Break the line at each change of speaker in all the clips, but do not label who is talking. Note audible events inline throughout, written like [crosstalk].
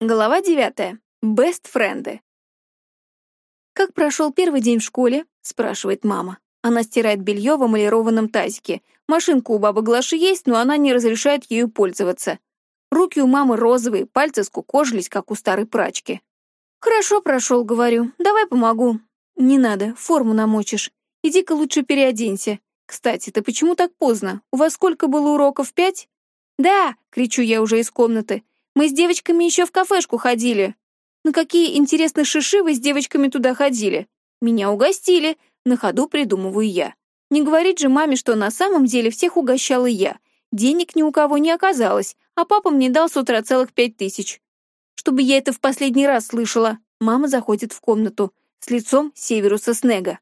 Глава девятая. Бест-френды. «Как прошел первый день в школе?» — спрашивает мама. Она стирает белье в эмалированном тазике. Машинка у бабы Глаши есть, но она не разрешает ею пользоваться. Руки у мамы розовые, пальцы скукожились, как у старой прачки. «Хорошо прошел», — говорю. «Давай помогу». «Не надо, форму намочишь. Иди-ка лучше переоденься. Кстати, ты почему так поздно? У вас сколько было уроков, пять?» «Да!» — кричу я уже из комнаты. Мы с девочками еще в кафешку ходили. На какие интересные шиши вы с девочками туда ходили? Меня угостили, на ходу придумываю я. Не говорит же маме, что на самом деле всех угощала я. Денег ни у кого не оказалось, а папа мне дал с утра целых пять тысяч. Чтобы я это в последний раз слышала. Мама заходит в комнату с лицом Северуса Снега.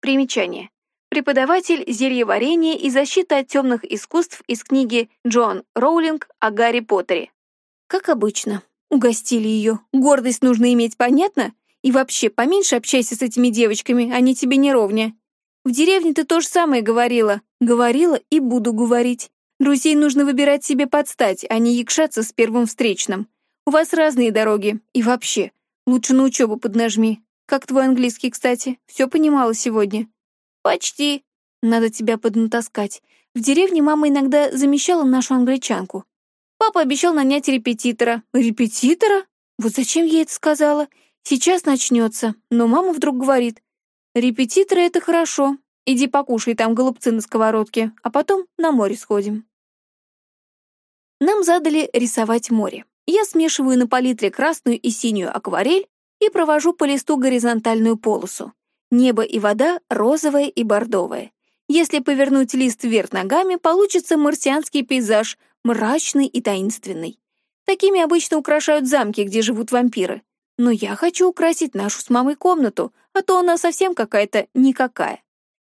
Примечание. Преподаватель зельеварения и защиты от темных искусств из книги Джон Роулинг о Гарри Поттере. Как обычно. Угостили ее. Гордость нужно иметь, понятно? И вообще, поменьше общайся с этими девочками, они тебе не ровня. В деревне ты то же самое говорила. Говорила и буду говорить. Друзей нужно выбирать себе под стать, а не якшаться с первым встречным. У вас разные дороги. И вообще, лучше на учебу поднажми. Как твой английский, кстати? Все понимала сегодня? Почти. Надо тебя поднатаскать. В деревне мама иногда замещала нашу англичанку. Папа обещал нанять репетитора. Репетитора? Вот зачем я это сказала? Сейчас начнется. Но мама вдруг говорит. Репетиторы — это хорошо. Иди покушай там голубцы на сковородке, а потом на море сходим. Нам задали рисовать море. Я смешиваю на палитре красную и синюю акварель и провожу по листу горизонтальную полосу. Небо и вода розовое и бордовое. Если повернуть лист вверх ногами, получится марсианский пейзаж, мрачный и таинственный. Такими обычно украшают замки, где живут вампиры. Но я хочу украсить нашу с мамой комнату, а то она совсем какая-то никакая.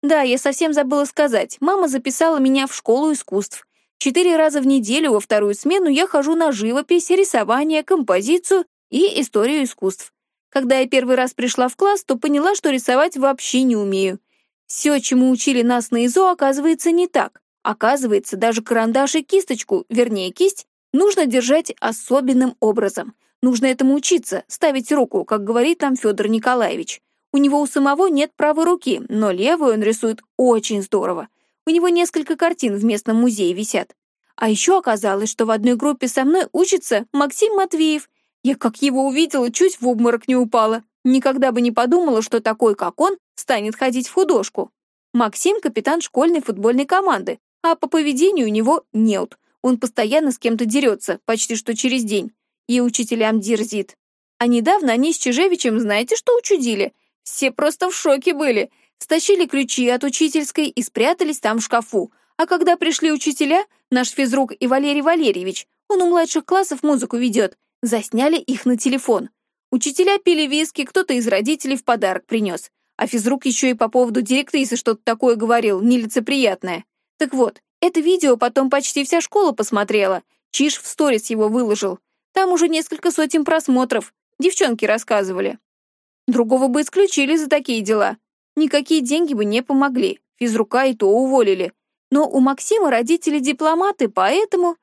Да, я совсем забыла сказать, мама записала меня в школу искусств. Четыре раза в неделю во вторую смену я хожу на живопись, рисование, композицию и историю искусств. Когда я первый раз пришла в класс, то поняла, что рисовать вообще не умею. Все, чему учили нас на ИЗО, оказывается не так. Оказывается, даже карандаш и кисточку, вернее кисть, нужно держать особенным образом. Нужно этому учиться, ставить руку, как говорит нам Федор Николаевич. У него у самого нет правой руки, но левую он рисует очень здорово. У него несколько картин в местном музее висят. А еще оказалось, что в одной группе со мной учится Максим Матвеев. Я как его увидела, чуть в обморок не упала. Никогда бы не подумала, что такой, как он, станет ходить в художку. Максим — капитан школьной футбольной команды, а по поведению у него неуд. Он постоянно с кем-то дерется, почти что через день. И учителям дерзит. А недавно они с Чижевичем знаете, что учудили? Все просто в шоке были. Стащили ключи от учительской и спрятались там в шкафу. А когда пришли учителя, наш физрук и Валерий Валерьевич, он у младших классов музыку ведет, засняли их на телефон. Учителя пили виски, кто-то из родителей в подарок принес. А физрук еще и по поводу директрисы что-то такое говорил, нелицеприятное. Так вот, это видео потом почти вся школа посмотрела. Чиж в сторис его выложил. Там уже несколько сотен просмотров. Девчонки рассказывали. Другого бы исключили за такие дела. Никакие деньги бы не помогли. Физрука и то уволили. Но у Максима родители дипломаты, поэтому...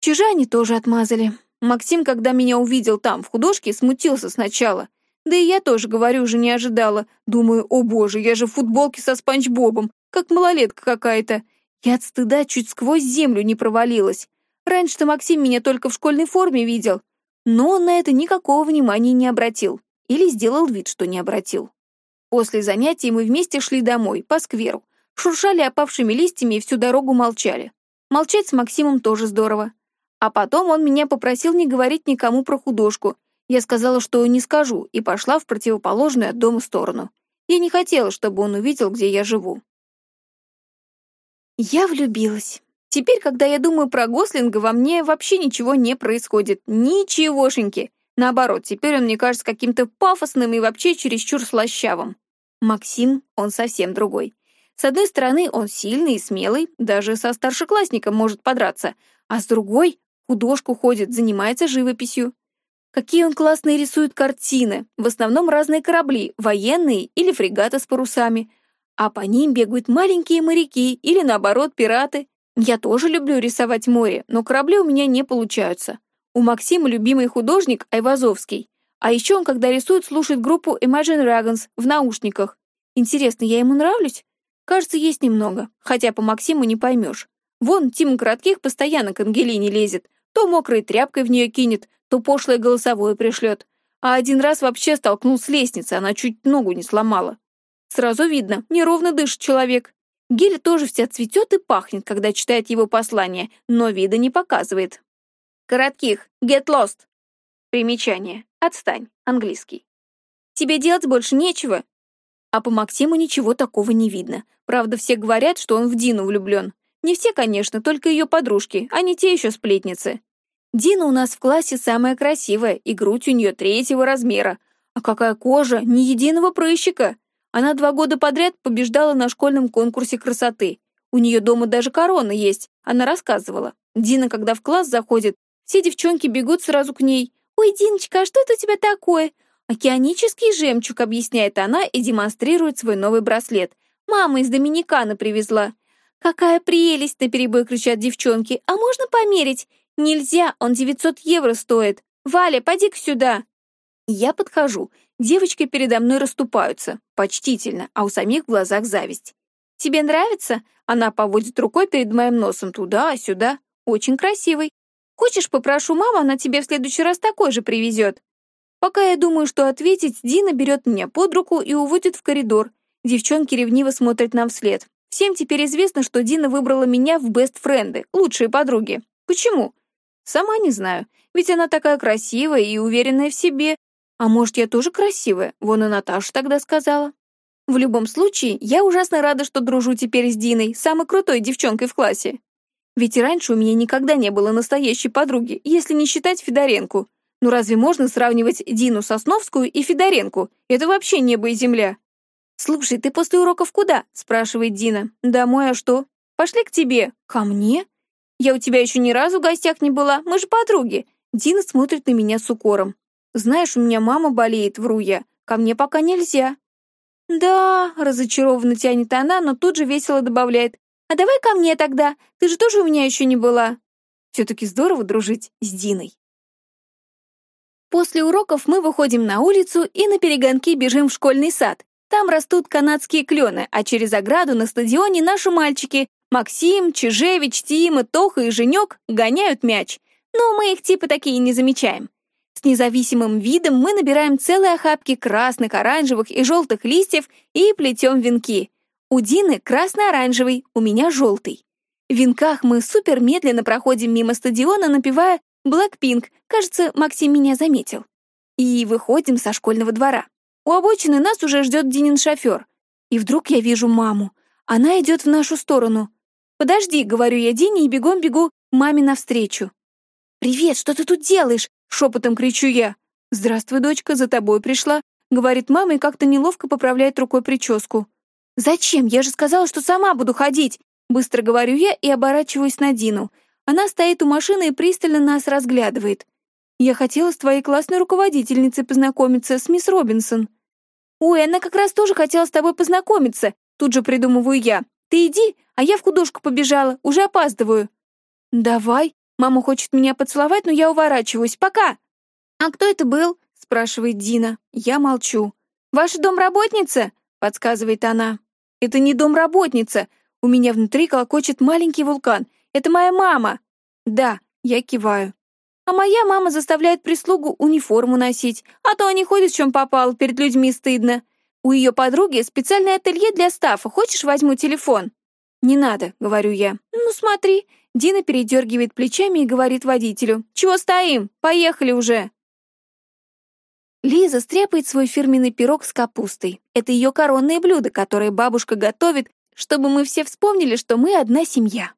Чижане тоже отмазали. Максим, когда меня увидел там, в художке, смутился сначала. Да и я тоже, говорю, уже не ожидала. Думаю, о боже, я же в футболке со Спанч Бобом, как малолетка какая-то. Я от стыда чуть сквозь землю не провалилась. Раньше-то Максим меня только в школьной форме видел, но он на это никакого внимания не обратил. Или сделал вид, что не обратил. После занятий мы вместе шли домой, по скверу. Шуршали опавшими листьями и всю дорогу молчали. Молчать с Максимом тоже здорово. А потом он меня попросил не говорить никому про художку. Я сказала, что не скажу, и пошла в противоположную от дома сторону. Я не хотела, чтобы он увидел, где я живу. Я влюбилась. Теперь, когда я думаю про Гослинга, во мне вообще ничего не происходит. Ничегошеньки. Наоборот, теперь он мне кажется каким-то пафосным и вообще чересчур слащавым. Максим, он совсем другой. С одной стороны, он сильный и смелый, даже со старшеклассником может подраться, а с другой — художку ходит, занимается живописью. Какие он классные рисует картины, в основном разные корабли, военные или фрегаты с парусами — а по ним бегают маленькие моряки или, наоборот, пираты. Я тоже люблю рисовать море, но корабли у меня не получаются. У Максима любимый художник Айвазовский. А еще он, когда рисует, слушает группу Imagine Dragons в наушниках. Интересно, я ему нравлюсь? Кажется, есть немного, хотя по Максиму не поймешь. Вон, Тима Коротких постоянно к Ангелине лезет. То мокрой тряпкой в нее кинет, то пошлое голосовое пришлет. А один раз вообще столкнул с лестницы, она чуть ногу не сломала. Сразу видно, неровно дышит человек. Геля тоже вся цветет и пахнет, когда читает его послание, но вида не показывает. Коротких, get lost. Примечание. Отстань. Английский. Тебе делать больше нечего. А по Максиму ничего такого не видно. Правда, все говорят, что он в Дину влюблен. Не все, конечно, только ее подружки, а не те еще сплетницы. Дина у нас в классе самая красивая, и грудь у нее третьего размера. А какая кожа, ни единого прыщика. Она два года подряд побеждала на школьном конкурсе красоты. У нее дома даже корона есть, она рассказывала. Дина, когда в класс заходит, все девчонки бегут сразу к ней. «Ой, Диночка, а что это у тебя такое?» «Океанический жемчуг», — объясняет она и демонстрирует свой новый браслет. «Мама из Доминикана привезла». «Какая прелесть!» — наперебой кричат девчонки. «А можно померить?» «Нельзя, он 900 евро стоит. Валя, поди-ка сюда!» Я подхожу. Девочки передо мной расступаются. Почтительно, а у самих в глазах зависть. «Тебе нравится?» Она поводит рукой перед моим носом туда-сюда. «Очень красивый. Хочешь, попрошу маму, она тебе в следующий раз такой же привезет?» Пока я думаю, что ответить, Дина берет меня под руку и уводит в коридор. Девчонки ревниво смотрят нам вслед. Всем теперь известно, что Дина выбрала меня в бест-френды, лучшие подруги. Почему? Сама не знаю, ведь она такая красивая и уверенная в себе. А может, я тоже красивая? Вон и Наташа тогда сказала. В любом случае, я ужасно рада, что дружу теперь с Диной, самой крутой девчонкой в классе. Ведь и раньше у меня никогда не было настоящей подруги, если не считать Федоренку. Ну разве можно сравнивать Дину Сосновскую и Федоренку? Это вообще небо и земля. «Слушай, ты после уроков куда?» — спрашивает Дина. «Домой, а что?» «Пошли к тебе». «Ко мне?» Я у тебя еще ни разу в гостях не была, мы же подруги». Дина смотрит на меня с укором. «Знаешь, у меня мама болеет, вру я. Ко мне пока нельзя». «Да», — разочарованно тянет она, но тут же весело добавляет. «А давай ко мне тогда, ты же тоже у меня еще не была». Все-таки здорово дружить с Диной. После уроков мы выходим на улицу и на перегонки бежим в школьный сад. Там растут канадские клены, а через ограду на стадионе наши мальчики Максим, Чижевич, Тима, Тоха и Женек гоняют мяч, но мы их типа такие не замечаем. С независимым видом мы набираем целые охапки красных, оранжевых и желтых листьев и плетем венки. У Дины красно-оранжевый, у меня желтый. В венках мы супер медленно проходим мимо стадиона, напевая «Блэкпинк», кажется, Максим меня заметил. И выходим со школьного двора. У обочины нас уже ждет Динин шофер. И вдруг я вижу маму. Она идет в нашу сторону. «Подожди», — говорю я Дине и бегом бегу маме навстречу. «Привет, что ты тут делаешь?» — шепотом кричу я. «Здравствуй, дочка, за тобой пришла», — говорит мама и как-то неловко поправляет рукой прическу. «Зачем? Я же сказала, что сама буду ходить!» Быстро говорю я и оборачиваюсь на Дину. Она стоит у машины и пристально нас разглядывает. «Я хотела с твоей классной руководительницей познакомиться, с мисс Робинсон». «Ой, она как раз тоже хотела с тобой познакомиться», тут же придумываю я. Ты иди, а я в художку побежала, уже опаздываю». «Давай». Мама хочет меня поцеловать, но я уворачиваюсь. Пока. «А кто это был?» — спрашивает Дина. Я молчу. «Ваша домработница?» — подсказывает она. «Это не домработница. У меня внутри колокочет маленький вулкан. Это моя мама». «Да», — я киваю. «А моя мама заставляет прислугу униформу носить, а то они ходят, в чем попало, перед людьми стыдно. У ее подруги специальное ателье для стафа. Хочешь, возьму телефон?» «Не надо», — говорю я. «Ну, смотри». Дина передергивает плечами и говорит водителю. «Чего стоим? Поехали уже!» Лиза стряпает свой фирменный пирог с капустой. Это ее коронное блюдо, которое бабушка готовит, чтобы мы все вспомнили, что мы одна семья.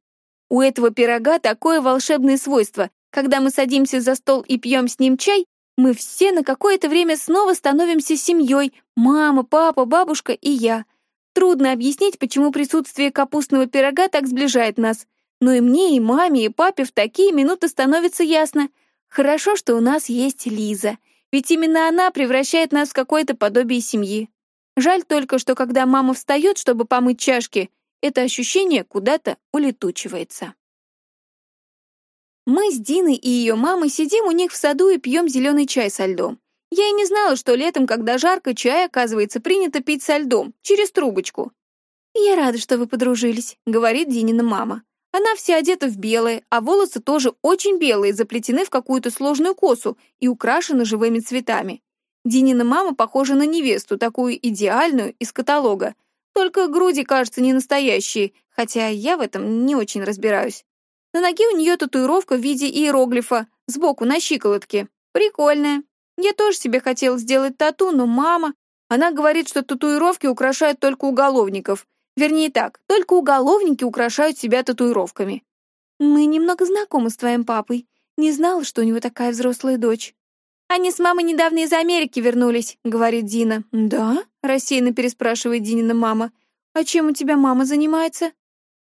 У этого пирога такое волшебное свойство. Когда мы садимся за стол и пьем с ним чай, мы все на какое-то время снова становимся семьей. Мама, папа, бабушка и я. Трудно объяснить, почему присутствие капустного пирога так сближает нас. Но и мне, и маме, и папе в такие минуты становится ясно. Хорошо, что у нас есть Лиза. Ведь именно она превращает нас в какое-то подобие семьи. Жаль только, что когда мама встает, чтобы помыть чашки, это ощущение куда-то улетучивается. Мы с Диной и ее мамой сидим у них в саду и пьем зеленый чай со льдом. Я и не знала, что летом, когда жарко, чай, оказывается, принято пить со льдом, через трубочку. «Я рада, что вы подружились», — говорит Динина мама. Она вся одета в белое, а волосы тоже очень белые, заплетены в какую-то сложную косу и украшены живыми цветами. Динина мама похожа на невесту, такую идеальную, из каталога. Только груди, кажется, не настоящие, хотя я в этом не очень разбираюсь. На ноге у нее татуировка в виде иероглифа, сбоку на щиколотке. Прикольная. Я тоже себе хотела сделать тату, но мама... Она говорит, что татуировки украшают только уголовников. Вернее так, только уголовники украшают себя татуировками. Мы немного знакомы с твоим папой. Не знала, что у него такая взрослая дочь. Они с мамой недавно из Америки вернулись, говорит Дина. Да? Рассеянно переспрашивает Динина мама. А чем у тебя мама занимается?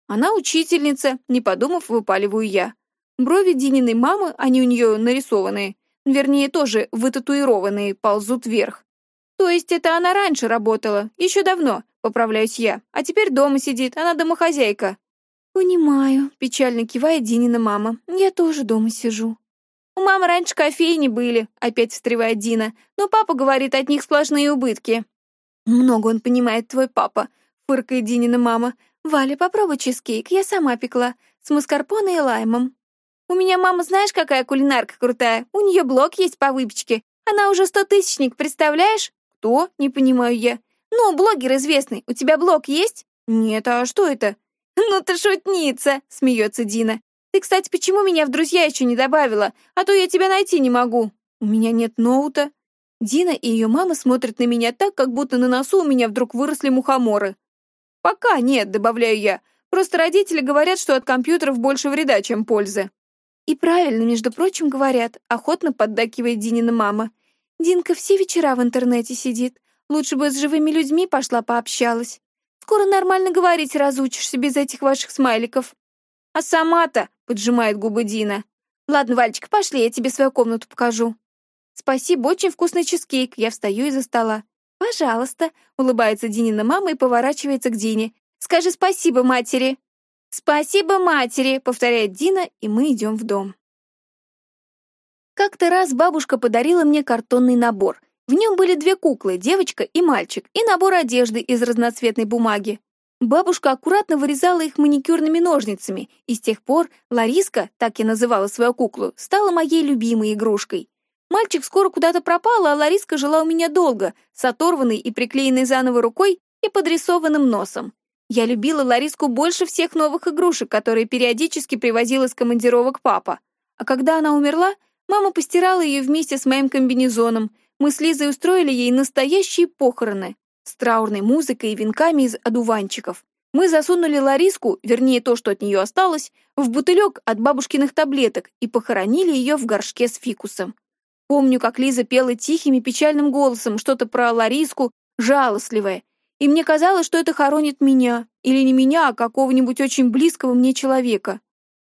Она учительница, не подумав, выпаливаю я. Брови Дининой мамы, они у нее нарисованные, вернее, тоже вытатуированные, ползут вверх. То есть это она раньше работала, еще давно, поправляюсь я, а теперь дома сидит, она домохозяйка. Понимаю, печально кивает Динина мама, я тоже дома сижу. У мамы раньше кофейни были, опять встревает Дина, но папа говорит, от них сплошные убытки. Много он понимает, твой папа, фыркает Динина мама. Валя, попробуй чизкейк, я сама пекла, с маскарпоне и лаймом. У меня мама знаешь, какая кулинарка крутая? У нее блог есть по выпечке. Она уже стотысячник, представляешь? Кто? Не понимаю я. Ну, блогер известный. У тебя блог есть? Нет, а что это? Ну ты шутница, смеется Дина. Ты, кстати, почему меня в друзья еще не добавила? А то я тебя найти не могу. У меня нет ноута. Дина и ее мама смотрят на меня так, как будто на носу у меня вдруг выросли мухоморы. Пока нет, добавляю я. Просто родители говорят, что от компьютеров больше вреда, чем пользы. И правильно, между прочим, говорят, охотно поддакивает Динина мама. Динка все вечера в интернете сидит. Лучше бы с живыми людьми пошла пообщалась. Скоро нормально говорить разучишься без этих ваших смайликов. А сама-то, поджимает губы Дина. Ладно, Вальчик, пошли, я тебе свою комнату покажу. Спасибо, очень вкусный чизкейк. Я встаю из-за стола. Пожалуйста, улыбается Динина мама и поворачивается к Дине. Скажи спасибо матери. «Спасибо матери», — повторяет Дина, и мы идем в дом. Как-то раз бабушка подарила мне картонный набор. В нем были две куклы, девочка и мальчик, и набор одежды из разноцветной бумаги. Бабушка аккуратно вырезала их маникюрными ножницами, и с тех пор Лариска, так я называла свою куклу, стала моей любимой игрушкой. Мальчик скоро куда-то пропал, а Лариска жила у меня долго, с оторванной и приклеенной заново рукой и подрисованным носом. Я любила Лариску больше всех новых игрушек, которые периодически привозила с командировок папа. А когда она умерла, мама постирала ее вместе с моим комбинезоном. Мы с Лизой устроили ей настоящие похороны с траурной музыкой и венками из одуванчиков. Мы засунули Лариску, вернее то, что от нее осталось, в бутылек от бабушкиных таблеток и похоронили ее в горшке с фикусом. Помню, как Лиза пела тихим и печальным голосом что-то про Лариску, жалостливое, и мне казалось, что это хоронит меня. Или не меня, а какого-нибудь очень близкого мне человека.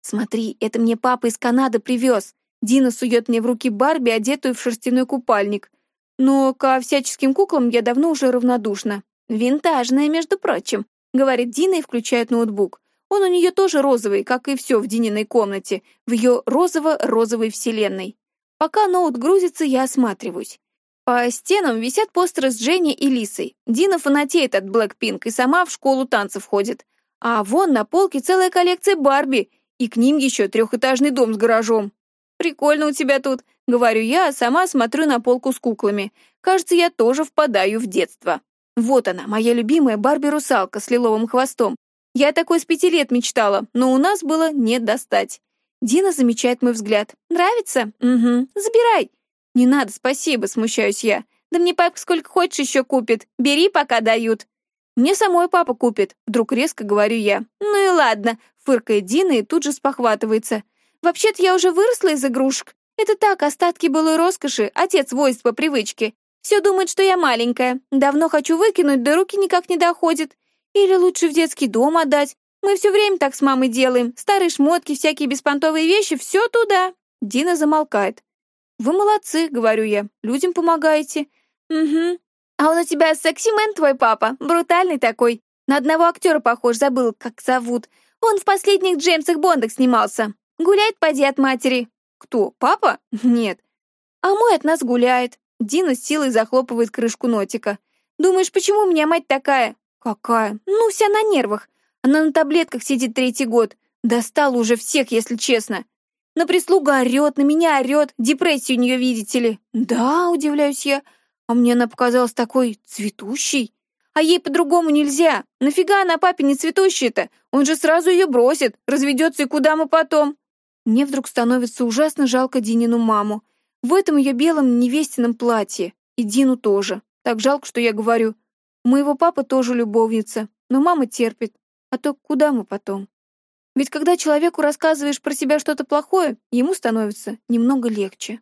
Смотри, это мне папа из Канады привез. Дина сует мне в руки Барби, одетую в шерстяной купальник. Но ко всяческим куклам я давно уже равнодушна. Винтажная, между прочим, говорит Дина и включает ноутбук. Он у нее тоже розовый, как и все в Дининой комнате, в ее розово-розовой вселенной. Пока ноут грузится, я осматриваюсь. По стенам висят постеры с Дженни и Лисой. Дина фанатеет от Блэкпинк и сама в школу танцев ходит. А вон на полке целая коллекция Барби, и к ним еще трехэтажный дом с гаражом. «Прикольно у тебя тут», — говорю я, а сама смотрю на полку с куклами. Кажется, я тоже впадаю в детство. Вот она, моя любимая Барби-русалка с лиловым хвостом. Я такой с пяти лет мечтала, но у нас было не достать. Дина замечает мой взгляд. «Нравится? Угу. Забирай. «Не надо, спасибо», — смущаюсь я. «Да мне папа сколько хочешь еще купит. Бери, пока дают». «Мне самой папа купит», — вдруг резко говорю я. «Ну и ладно», — фыркает Дина и тут же спохватывается. «Вообще-то я уже выросла из игрушек. Это так, остатки былой роскоши, отец возит по привычке. Все думает, что я маленькая. Давно хочу выкинуть, да руки никак не доходят. Или лучше в детский дом отдать. Мы все время так с мамой делаем. Старые шмотки, всякие беспонтовые вещи, все туда». Дина замолкает. «Вы молодцы», — говорю я, — «людям помогаете». «Угу. А он у тебя секси-мен, твой папа, брутальный такой. На одного актера похож, забыл, как зовут. Он в последних Джеймсах Бондах снимался. Гуляет поди от матери. Кто, папа? [laughs] Нет. А мой от нас гуляет. Дина с силой захлопывает крышку нотика. Думаешь, почему у меня мать такая? Какая? Ну, вся на нервах. Она на таблетках сидит третий год. Достала уже всех, если честно. На прислугу орет, на меня орет. Депрессию у нее, видите ли. Да, удивляюсь я. А мне она показалась такой цветущей. А ей по-другому нельзя. Нафига она папе не цветущая-то? Он же сразу ее бросит, разведется и куда мы потом? Мне вдруг становится ужасно жалко Динину маму. В этом ее белом невестином платье. И Дину тоже. Так жалко, что я говорю. Моего папы тоже любовница, но мама терпит. А то куда мы потом? Ведь когда человеку рассказываешь про себя что-то плохое, ему становится немного легче.